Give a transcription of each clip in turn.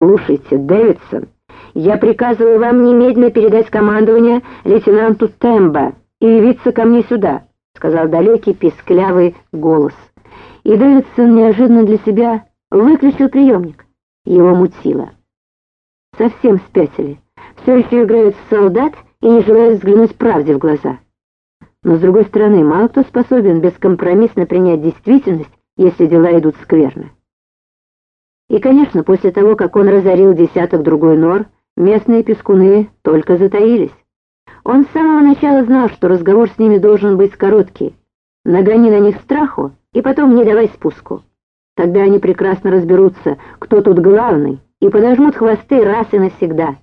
«Слушайте, Дэвидсон, я приказываю вам немедленно передать командование лейтенанту Тембо и явиться ко мне сюда», — сказал далекий писклявый голос. И Дэвидсон неожиданно для себя выключил приемник. Его мутило. Совсем спятили. Все еще играют в солдат и не желают взглянуть правде в глаза. Но, с другой стороны, мало кто способен бескомпромиссно принять действительность, если дела идут скверно. И, конечно, после того, как он разорил десяток другой нор, местные пескуны только затаились. Он с самого начала знал, что разговор с ними должен быть короткий. Нагони на них страху и потом не давай спуску. Тогда они прекрасно разберутся, кто тут главный, и подожмут хвосты раз и навсегда.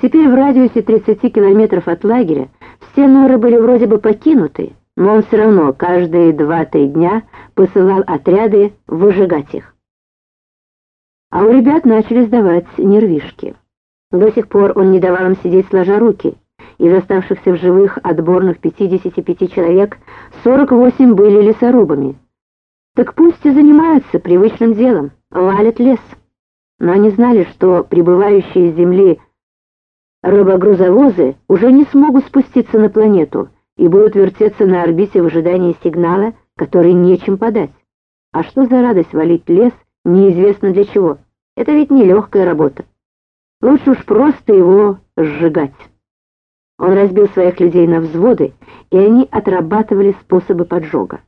Теперь в радиусе 30 километров от лагеря все норы были вроде бы покинуты, но он все равно каждые два-три дня посылал отряды выжигать их. А у ребят начали сдавать нервишки. До сих пор он не давал им сидеть сложа руки. Из оставшихся в живых отборных 55 человек 48 были лесорубами. Так пусть и занимаются привычным делом, валят лес. Но они знали, что прибывающие с Земли рыбогрузовозы уже не смогут спуститься на планету и будут вертеться на орбите в ожидании сигнала, который нечем подать. А что за радость валить лес неизвестно для чего? Это ведь нелегкая работа. Лучше уж просто его сжигать. Он разбил своих людей на взводы, и они отрабатывали способы поджога.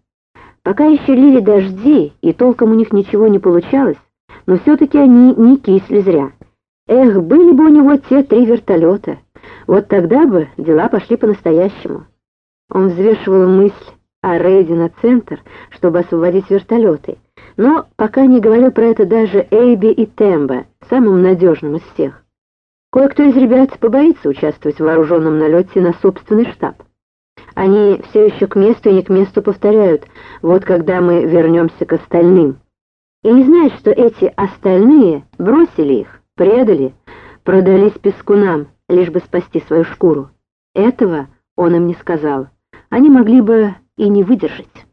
Пока еще лили дожди, и толком у них ничего не получалось, но все-таки они не кисли зря. Эх, были бы у него те три вертолета, вот тогда бы дела пошли по-настоящему. Он взвешивал мысль о рейде на центр, чтобы освободить вертолеты, но пока не говорил про это даже Эйби и Тембо, самым надежным из всех. Кое-кто из ребят побоится участвовать в вооруженном налете на собственный штаб. Они все еще к месту и не к месту повторяют, вот когда мы вернемся к остальным. И не знают, что эти остальные бросили их, предали, продались пескунам, лишь бы спасти свою шкуру. Этого он им не сказал. Они могли бы и не выдержать.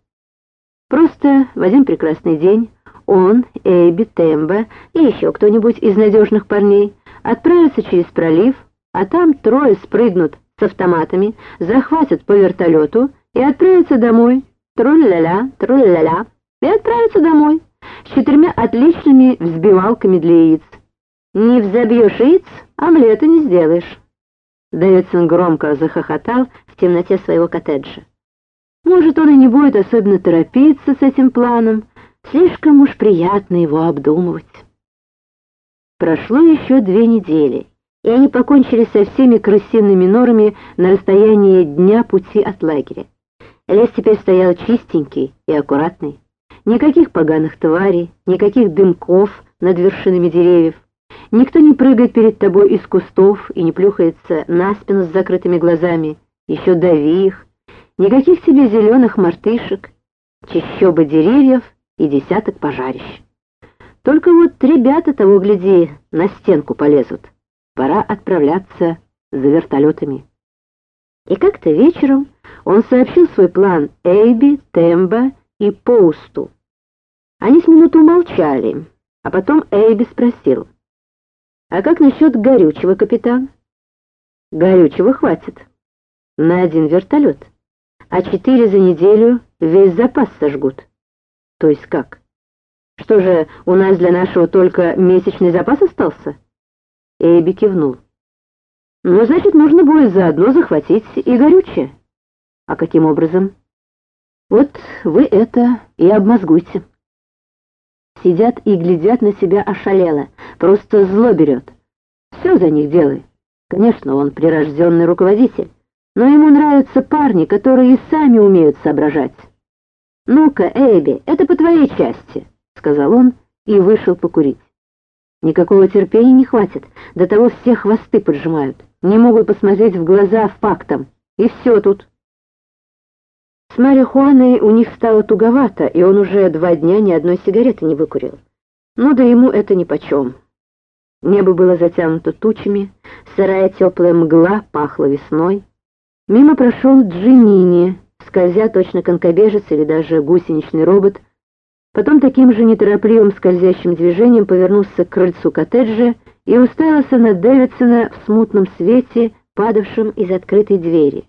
Просто в один прекрасный день он, Эйби, Тембо и еще кто-нибудь из надежных парней отправятся через пролив, а там трое спрыгнут с автоматами, захватят по вертолету и отправятся домой. Тру-ля-ля, тру-ля-ля. И отправятся домой с четырьмя отличными взбивалками для яиц. Не взобьешь яиц, омлета не сделаешь. Дэвидсон громко захохотал в темноте своего коттеджа. Может, он и не будет особенно торопиться с этим планом, слишком уж приятно его обдумывать. Прошло еще две недели, и они покончили со всеми крысиными норами на расстоянии дня пути от лагеря. Лес теперь стоял чистенький и аккуратный. Никаких поганых тварей, никаких дымков над вершинами деревьев. Никто не прыгает перед тобой из кустов и не плюхается на спину с закрытыми глазами. Еще дави их. Никаких себе зеленых мартышек, чащоба деревьев и десяток пожарищ. Только вот ребята того, гляди, на стенку полезут. Пора отправляться за вертолетами. И как-то вечером он сообщил свой план Эйби, Тембо и Поусту. Они с минуту молчали, а потом Эйби спросил, «А как насчет горючего, капитан?» «Горючего хватит. На один вертолет» а четыре за неделю весь запас сожгут. То есть как? Что же, у нас для нашего только месячный запас остался? Эйби кивнул. Ну, значит, нужно будет заодно захватить и горючее. А каким образом? Вот вы это и обмозгуйте. Сидят и глядят на себя ошалело, просто зло берет. Все за них делай. Конечно, он прирожденный руководитель но ему нравятся парни, которые и сами умеют соображать. «Ну-ка, Эйби, это по твоей части», — сказал он и вышел покурить. Никакого терпения не хватит, до того все хвосты поджимают, не могут посмотреть в глаза фактам, и все тут. С марихуаной у них стало туговато, и он уже два дня ни одной сигареты не выкурил. Ну да ему это нипочем. Небо было затянуто тучами, сырая теплая мгла пахла весной. Мимо прошел Джинини, скользя точно конкобежец или даже гусеничный робот, Потом таким же неторопливым скользящим движением повернулся к крыльцу коттеджа и уставился на Дэвидсона в смутном свете, падавшем из открытой двери.